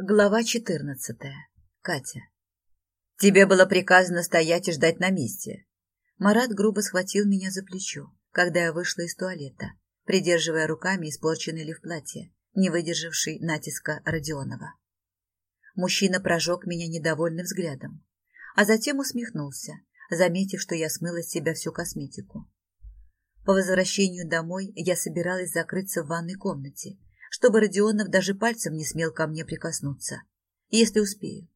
Глава четырнадцатая. Катя. «Тебе было приказано стоять и ждать на месте». Марат грубо схватил меня за плечо, когда я вышла из туалета, придерживая руками испорченный лиф платья, не выдержавший натиска Родионова. Мужчина прожег меня недовольным взглядом, а затем усмехнулся, заметив, что я смыла с себя всю косметику. По возвращению домой я собиралась закрыться в ванной комнате, чтобы Родионов даже пальцем не смел ко мне прикоснуться, если успею.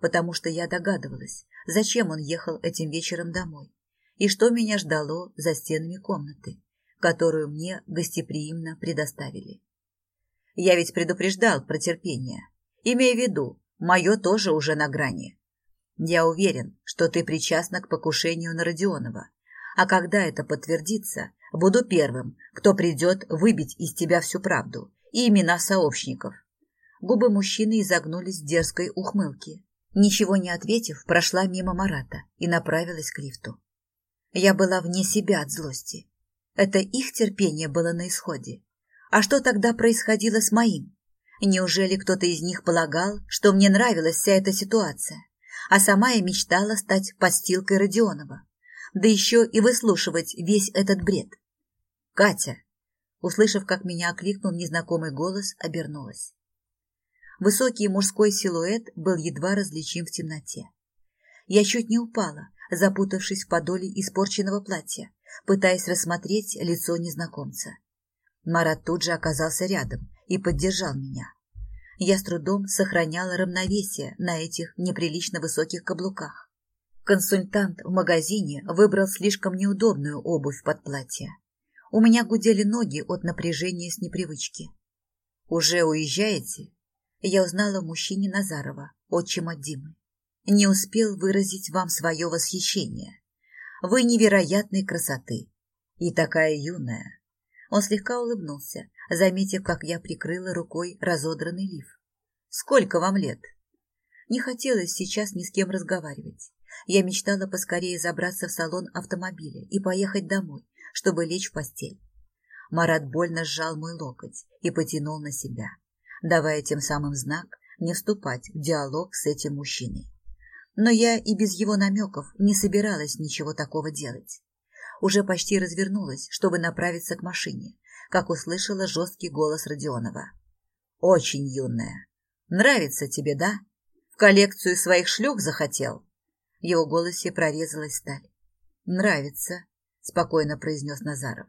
Потому что я догадывалась, зачем он ехал этим вечером домой и что меня ждало за стенами комнаты, которую мне гостеприимно предоставили. Я ведь предупреждал про терпение, имея в виду, мое тоже уже на грани. Я уверен, что ты причастна к покушению на Родионова, а когда это подтвердится, буду первым, кто придет выбить из тебя всю правду и имена сообщников. Губы мужчины изогнулись в дерзкой ухмылке. Ничего не ответив, прошла мимо Марата и направилась к лифту. Я была вне себя от злости. Это их терпение было на исходе. А что тогда происходило с моим? Неужели кто-то из них полагал, что мне нравилась вся эта ситуация, а сама я мечтала стать подстилкой Родионова? Да еще и выслушивать весь этот бред. «Катя, Услышав, как меня окликнул незнакомый голос, обернулась. Высокий мужской силуэт был едва различим в темноте. Я чуть не упала, запутавшись в подоле испорченного платья, пытаясь рассмотреть лицо незнакомца. Марат тут же оказался рядом и поддержал меня. Я с трудом сохраняла равновесие на этих неприлично высоких каблуках. Консультант в магазине выбрал слишком неудобную обувь под платье. У меня гудели ноги от напряжения с непривычки. «Уже уезжаете?» Я узнала мужчине Назарова, отчима Димы. «Не успел выразить вам свое восхищение. Вы невероятной красоты. И такая юная». Он слегка улыбнулся, заметив, как я прикрыла рукой разодранный лиф. «Сколько вам лет?» Не хотелось сейчас ни с кем разговаривать. Я мечтала поскорее забраться в салон автомобиля и поехать домой, чтобы лечь в постель. Марат больно сжал мой локоть и потянул на себя, давая тем самым знак не вступать в диалог с этим мужчиной. Но я и без его намеков не собиралась ничего такого делать. Уже почти развернулась, чтобы направиться к машине, как услышала жесткий голос Родионова. «Очень юная. Нравится тебе, да? В коллекцию своих шлюх захотел?» В его голосе прорезалась сталь. «Нравится», спокойно произнес Назаров.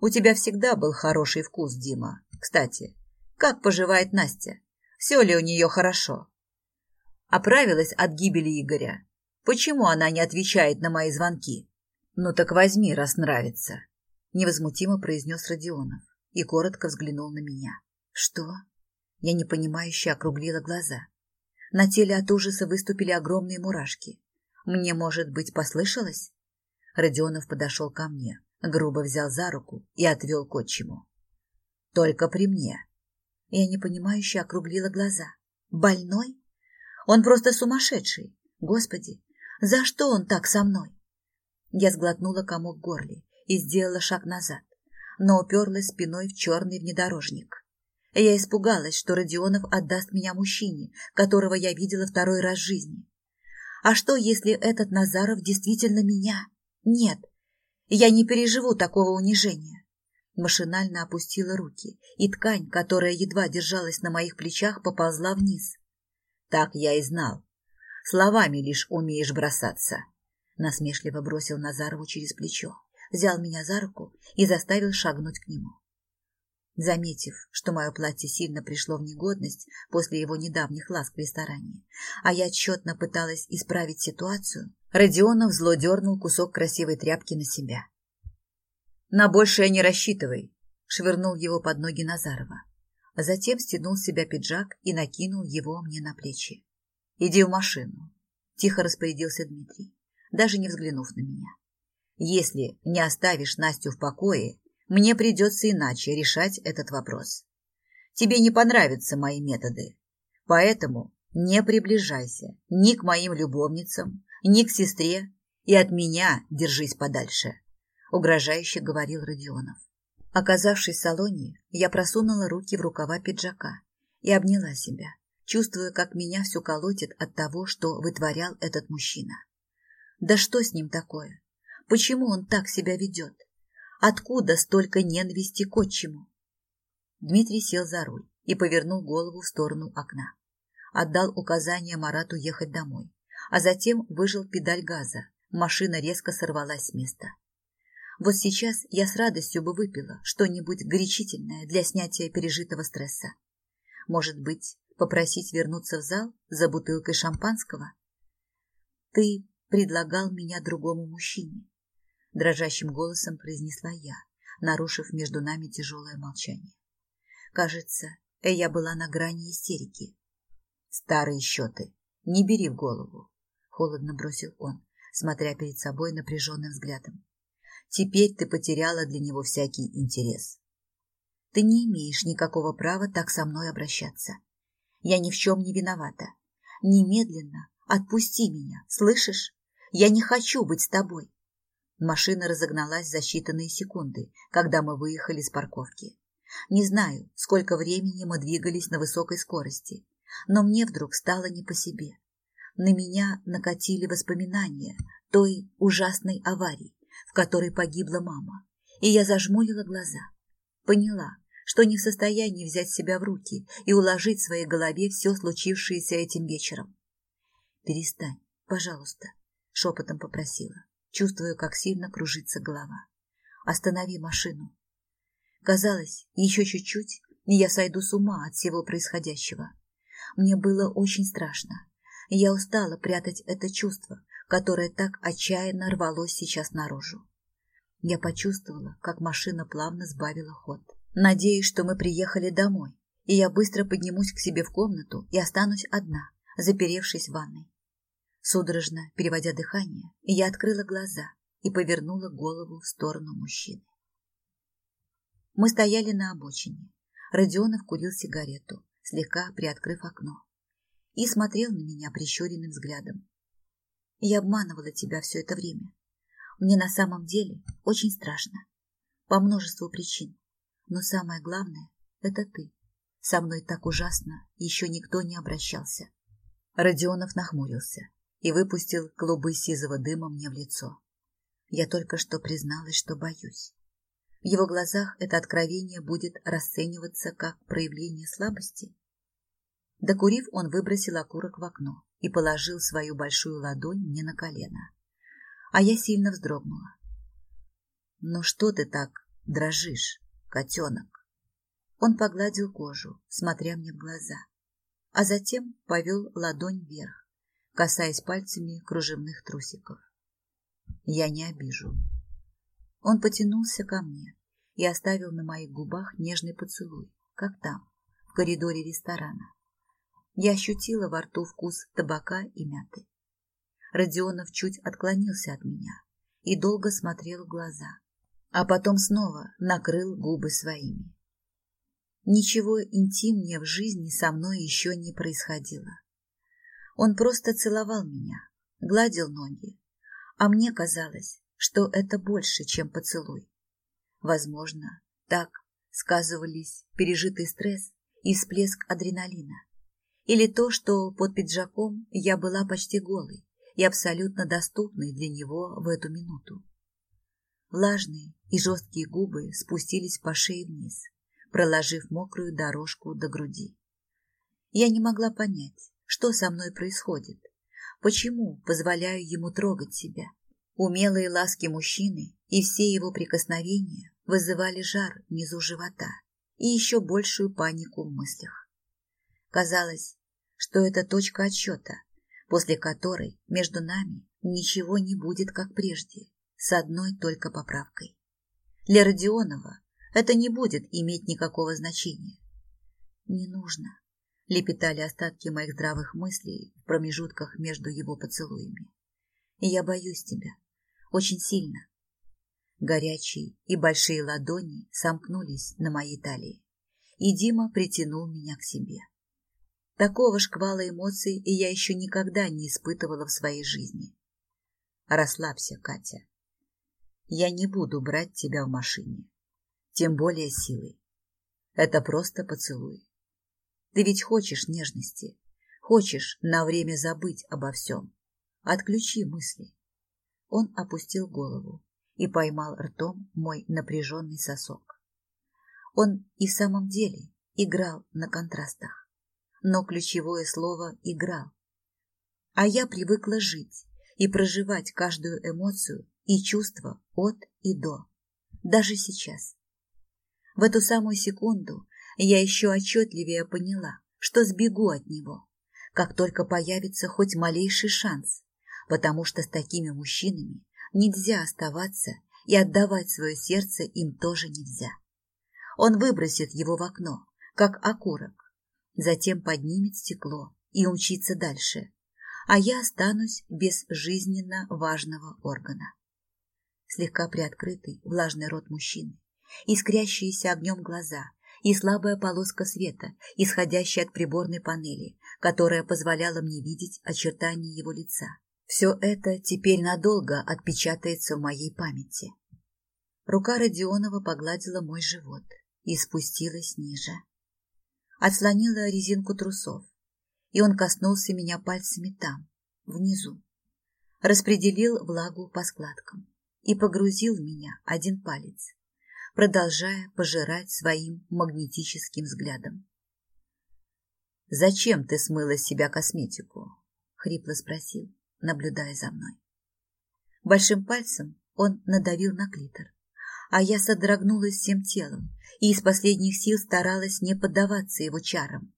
У тебя всегда был хороший вкус, Дима. Кстати, как поживает Настя? Все ли у нее хорошо? Оправилась от гибели Игоря. Почему она не отвечает на мои звонки? Ну так возьми, раз нравится. Невозмутимо произнес Родионов и коротко взглянул на меня. Что? Я непонимающе округлила глаза. На теле от ужаса выступили огромные мурашки. Мне, может быть, послышалось? Родионов подошел ко мне, грубо взял за руку и отвел к отчиму. «Только при мне». Я непонимающе округлила глаза. «Больной? Он просто сумасшедший. Господи, за что он так со мной?» Я сглотнула комок в горле и сделала шаг назад, но уперлась спиной в черный внедорожник. Я испугалась, что Родионов отдаст меня мужчине, которого я видела второй раз в жизни. А что, если этот Назаров действительно меня? Нет, я не переживу такого унижения. Машинально опустила руки, и ткань, которая едва держалась на моих плечах, поползла вниз. Так я и знал. Словами лишь умеешь бросаться. Насмешливо бросил Назарову через плечо, взял меня за руку и заставил шагнуть к нему. Заметив, что мое платье сильно пришло в негодность после его недавних ласк в ресторане, а я отчетно пыталась исправить ситуацию, Родионов зло дернул кусок красивой тряпки на себя. «На большее не рассчитывай», — швырнул его под ноги Назарова. Затем стянул с себя пиджак и накинул его мне на плечи. «Иди в машину», — тихо распорядился Дмитрий, даже не взглянув на меня. «Если не оставишь Настю в покое, мне придется иначе решать этот вопрос. Тебе не понравятся мои методы, поэтому не приближайся ни к моим любовницам, ни к сестре, и от меня держись подальше», — угрожающе говорил Родионов. Оказавшись в салоне, я просунула руки в рукава пиджака и обняла себя, чувствуя, как меня все колотит от того, что вытворял этот мужчина. Да что с ним такое? Почему он так себя ведет? Откуда столько ненависти к отчиму? Дмитрий сел за руль и повернул голову в сторону окна. Отдал указание Марату ехать домой, а затем выжил педаль газа. Машина резко сорвалась с места. Вот сейчас я с радостью бы выпила что-нибудь горячительное для снятия пережитого стресса. Может быть, попросить вернуться в зал за бутылкой шампанского? Ты предлагал меня другому мужчине, дрожащим голосом произнесла я, нарушив между нами тяжелое молчание. Кажется, я была на грани истерики. Старые счеты. Не бери в голову, холодно бросил он, смотря перед собой напряженным взглядом. Теперь ты потеряла для него всякий интерес. Ты не имеешь никакого права так со мной обращаться. Я ни в чем не виновата. Немедленно отпусти меня, слышишь? Я не хочу быть с тобой. Машина разогналась за считанные секунды, когда мы выехали с парковки. Не знаю, сколько времени мы двигались на высокой скорости, но мне вдруг стало не по себе. На меня накатили воспоминания той ужасной аварии, в которой погибла мама, и я зажмурила глаза. Поняла, что не в состоянии взять себя в руки и уложить в своей голове все случившееся этим вечером. «Перестань, пожалуйста», — шепотом попросила, чувствуя, как сильно кружится голова. «Останови машину». Казалось, еще чуть-чуть, и я сойду с ума от всего происходящего. Мне было очень страшно. Я устала прятать это чувство, которое так отчаянно рвалось сейчас наружу. Я почувствовала, как машина плавно сбавила ход. Надеюсь, что мы приехали домой, и я быстро поднимусь к себе в комнату и останусь одна, заперевшись в ванной. Судорожно переводя дыхание, я открыла глаза и повернула голову в сторону мужчины. Мы стояли на обочине. Родионов курил сигарету, слегка приоткрыв окно, и смотрел на меня прищуренным взглядом. Я обманывала тебя все это время. Мне на самом деле очень страшно. По множеству причин. Но самое главное — это ты. Со мной так ужасно еще никто не обращался. Родионов нахмурился и выпустил клубы сизого дыма мне в лицо. Я только что призналась, что боюсь. В его глазах это откровение будет расцениваться как проявление слабости. Докурив, он выбросил окурок в окно и положил свою большую ладонь мне на колено. А я сильно вздрогнула. «Ну что ты так дрожишь, котенок?» Он погладил кожу, смотря мне в глаза, а затем повел ладонь вверх, касаясь пальцами кружевных трусиков. «Я не обижу». Он потянулся ко мне и оставил на моих губах нежный поцелуй, как там, в коридоре ресторана. Я ощутила во рту вкус табака и мяты. Родионов чуть отклонился от меня и долго смотрел в глаза, а потом снова накрыл губы своими. Ничего интимнее в жизни со мной еще не происходило. Он просто целовал меня, гладил ноги, а мне казалось, что это больше, чем поцелуй. Возможно, так сказывались пережитый стресс и всплеск адреналина. Или то, что под пиджаком я была почти голой и абсолютно доступной для него в эту минуту. Влажные и жесткие губы спустились по шее вниз, проложив мокрую дорожку до груди. Я не могла понять, что со мной происходит, почему позволяю ему трогать себя. Умелые ласки мужчины и все его прикосновения вызывали жар внизу живота и еще большую панику в мыслях. Казалось, что это точка отсчета, после которой между нами ничего не будет как прежде, с одной только поправкой. Для Родионова это не будет иметь никакого значения. Не нужно, лепетали остатки моих здравых мыслей в промежутках между его поцелуями. Я боюсь тебя, очень сильно. Горячие и большие ладони сомкнулись на моей талии, и Дима притянул меня к себе. Такого шквала эмоций я еще никогда не испытывала в своей жизни. Расслабься, Катя. Я не буду брать тебя в машине, тем более силой. Это просто поцелуй. Ты ведь хочешь нежности, хочешь на время забыть обо всем. Отключи мысли. Он опустил голову и поймал ртом мой напряженный сосок. Он и в самом деле играл на контрастах. Но ключевое слово «играл». А я привыкла жить и проживать каждую эмоцию и чувство от и до. Даже сейчас. В эту самую секунду я еще отчетливее поняла, что сбегу от него, как только появится хоть малейший шанс, потому что с такими мужчинами нельзя оставаться и отдавать свое сердце им тоже нельзя. Он выбросит его в окно, как окурок, затем поднимет стекло и умчится дальше, а я останусь без жизненно важного органа. Слегка приоткрытый влажный рот мужчины, искрящиеся огнем глаза и слабая полоска света, исходящая от приборной панели, которая позволяла мне видеть очертания его лица. Все это теперь надолго отпечатается в моей памяти. Рука Родионова погладила мой живот и спустилась ниже. Отслонила резинку трусов, и он коснулся меня пальцами там, внизу. Распределил влагу по складкам и погрузил в меня один палец, продолжая пожирать своим магнетическим взглядом. «Зачем ты смыла с себя косметику?» — хрипло спросил, наблюдая за мной. Большим пальцем он надавил на клитор, а я содрогнулась всем телом и из последних сил старалась не поддаваться его чарам.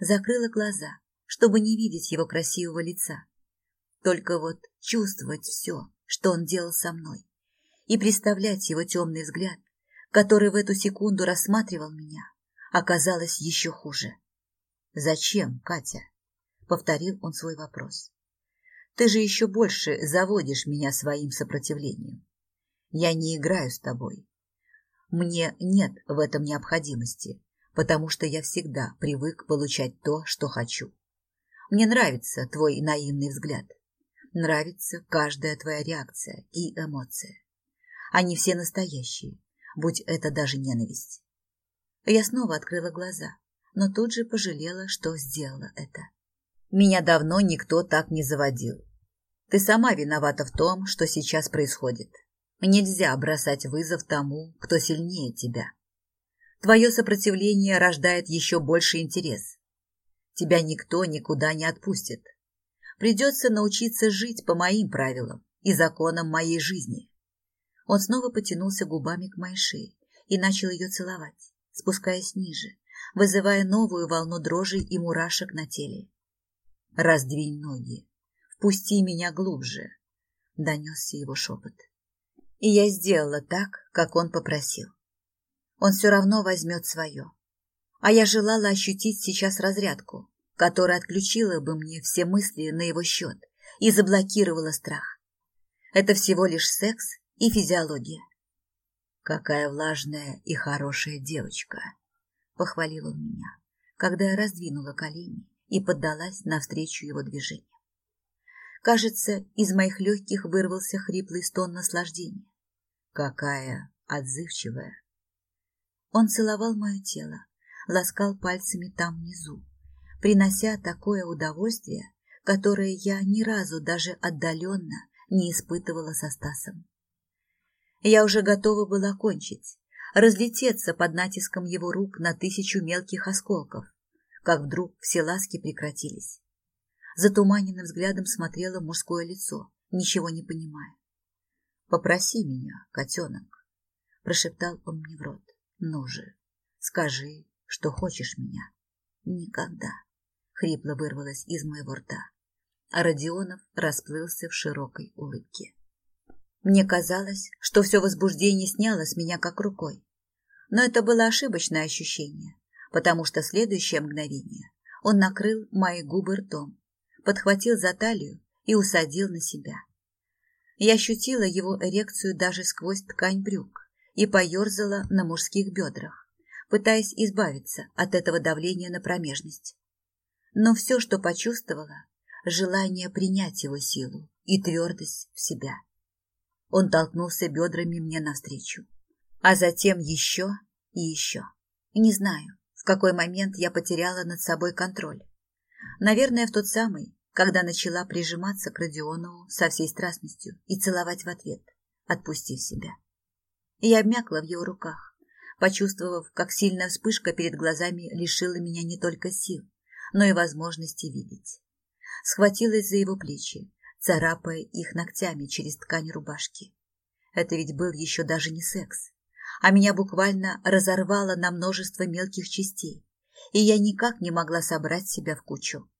Закрыла глаза, чтобы не видеть его красивого лица. Только вот чувствовать все, что он делал со мной, и представлять его темный взгляд, который в эту секунду рассматривал меня, оказалось еще хуже. «Зачем, Катя?» — повторил он свой вопрос. «Ты же еще больше заводишь меня своим сопротивлением. Я не играю с тобой. Мне нет в этом необходимости, потому что я всегда привык получать то, что хочу. Мне нравится твой наивный взгляд. Нравится каждая твоя реакция и эмоция. Они все настоящие, будь это даже ненависть. Я снова открыла глаза, но тут же пожалела, что сделала это. Меня давно никто так не заводил. Ты сама виновата в том, что сейчас происходит. Нельзя бросать вызов тому, кто сильнее тебя. Твое сопротивление рождает еще больше интерес. Тебя никто никуда не отпустит. Придется научиться жить по моим правилам и законам моей жизни. Он снова потянулся губами к моей шее и начал ее целовать, спускаясь ниже, вызывая новую волну дрожи и мурашек на теле. «Раздвинь ноги, впусти меня глубже», — донесся его шепот. И я сделала так, как он попросил. Он все равно возьмет свое. А я желала ощутить сейчас разрядку, которая отключила бы мне все мысли на его счет и заблокировала страх. Это всего лишь секс и физиология. «Какая влажная и хорошая девочка!» — похвалил он меня, когда я раздвинула колени и поддалась навстречу его движению. Кажется, из моих легких вырвался хриплый стон наслаждения. «Какая отзывчивая!» Он целовал мое тело, ласкал пальцами там внизу, принося такое удовольствие, которое я ни разу даже отдаленно не испытывала со Стасом. Я уже готова была кончить, разлететься под натиском его рук на тысячу мелких осколков, как вдруг все ласки прекратились. Затуманенным взглядом смотрела мужское лицо, ничего не понимая. «Попроси меня, котенок», — прошептал он мне в рот. «Ну же, скажи, что хочешь меня». «Никогда», — хрипло вырвалось из моего рта, а Родионов расплылся в широкой улыбке. Мне казалось, что все возбуждение сняло с меня как рукой. Но это было ошибочное ощущение, потому что следующее мгновение он накрыл мои губы ртом, подхватил за талию и усадил на себя. Я ощутила его эрекцию даже сквозь ткань брюк и поерзала на мужских бедрах, пытаясь избавиться от этого давления на промежность. Но все, что почувствовала, желание принять его силу и твердость в себя. Он толкнулся бедрами мне навстречу. А затем еще и еще. Не знаю, в какой момент я потеряла над собой контроль? Наверное, в тот самый, когда начала прижиматься к Родионову со всей страстностью и целовать в ответ, отпустив себя. Я обмякла в его руках, почувствовав, как сильная вспышка перед глазами лишила меня не только сил, но и возможности видеть. Схватилась за его плечи, царапая их ногтями через ткань рубашки. Это ведь был еще даже не секс, а меня буквально разорвало на множество мелких частей, и я никак не могла собрать себя в кучу.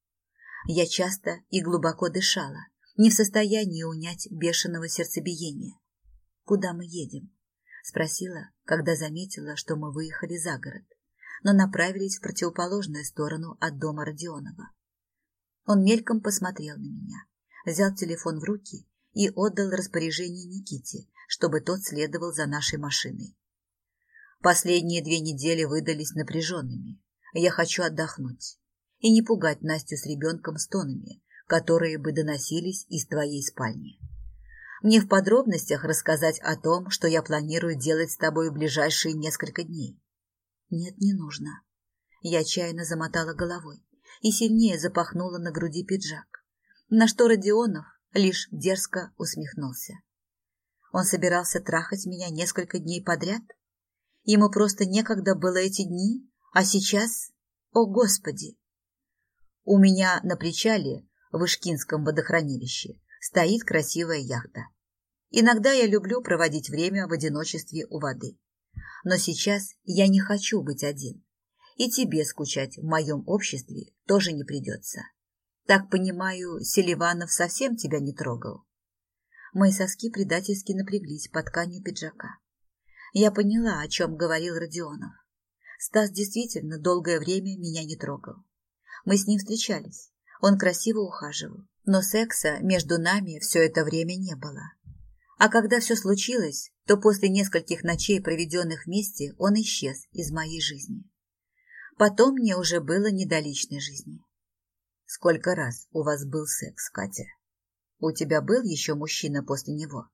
Я часто и глубоко дышала, не в состоянии унять бешеного сердцебиения. «Куда мы едем?» — спросила, когда заметила, что мы выехали за город, но направились в противоположную сторону от дома Родионова. Он мельком посмотрел на меня, взял телефон в руки и отдал распоряжение Никите, чтобы тот следовал за нашей машиной. Последние две недели выдались напряженными. Я хочу отдохнуть и не пугать Настю с ребенком стонами, которые бы доносились из твоей спальни. Мне в подробностях рассказать о том, что я планирую делать с тобой в ближайшие несколько дней. Нет, не нужно. Я отчаянно замотала головой и сильнее запахнула на груди пиджак, на что Родионов лишь дерзко усмехнулся. Он собирался трахать меня несколько дней подряд? Ему просто некогда было эти дни, а сейчас... О, Господи! У меня на причале в Ишкинском водохранилище стоит красивая яхта. Иногда я люблю проводить время в одиночестве у воды. Но сейчас я не хочу быть один. И тебе скучать в моем обществе тоже не придется. Так понимаю, Селиванов совсем тебя не трогал? Мои соски предательски напряглись под тканью пиджака. Я поняла, о чем говорил Родионов. Стас действительно долгое время меня не трогал. Мы с ним встречались. Он красиво ухаживал. Но секса между нами все это время не было. А когда все случилось, то после нескольких ночей, проведенных вместе, он исчез из моей жизни. Потом мне уже было не до личной жизни. Сколько раз у вас был секс, Катя? У тебя был еще мужчина после него?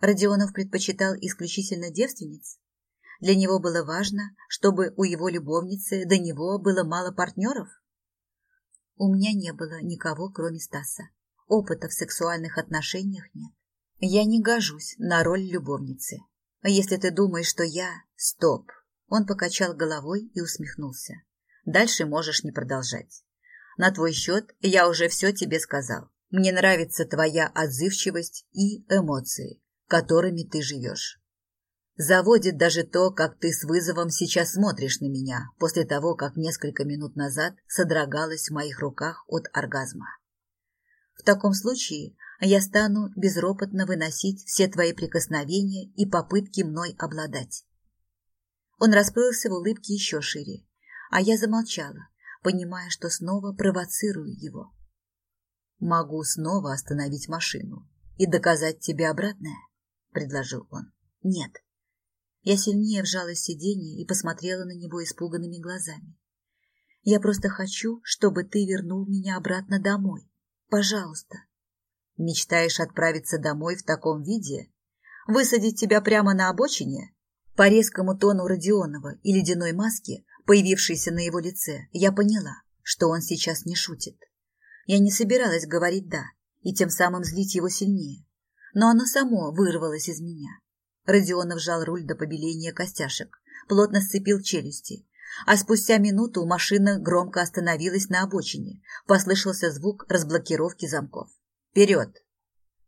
Родионов предпочитал исключительно девственниц. Для него было важно, чтобы у его любовницы до него было мало партнеров. У меня не было никого, кроме Стаса. Опыта в сексуальных отношениях нет. Я не гожусь на роль любовницы. Если ты думаешь, что я... Стоп. Он покачал головой и усмехнулся. Дальше можешь не продолжать. На твой счет я уже все тебе сказал. Мне нравится твоя отзывчивость и эмоции, которыми ты живешь. Заводит даже то, как ты с вызовом сейчас смотришь на меня, после того, как несколько минут назад содрогалась в моих руках от оргазма. В таком случае я стану безропотно выносить все твои прикосновения и попытки мной обладать. Он расплылся в улыбке еще шире, а я замолчала, понимая, что снова провоцирую его. «Могу снова остановить машину и доказать тебе обратное», — предложил он. «Нет». Я сильнее вжалась в сиденье и посмотрела на него испуганными глазами. «Я просто хочу, чтобы ты вернул меня обратно домой. Пожалуйста». «Мечтаешь отправиться домой в таком виде? Высадить тебя прямо на обочине?» По резкому тону Родионова и ледяной маске, появившейся на его лице, я поняла, что он сейчас не шутит. Я не собиралась говорить «да» и тем самым злить его сильнее. Но оно само вырвалось из меня. Родионов сжал руль до побеления костяшек, плотно сцепил челюсти. А спустя минуту машина громко остановилась на обочине. Послышался звук разблокировки замков. «Вперед!»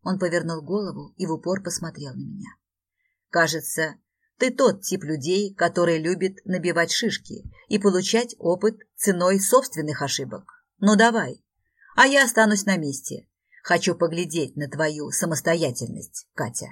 Он повернул голову и в упор посмотрел на меня. «Кажется, ты тот тип людей, который любит набивать шишки и получать опыт ценой собственных ошибок. Ну давай, а я останусь на месте. Хочу поглядеть на твою самостоятельность, Катя.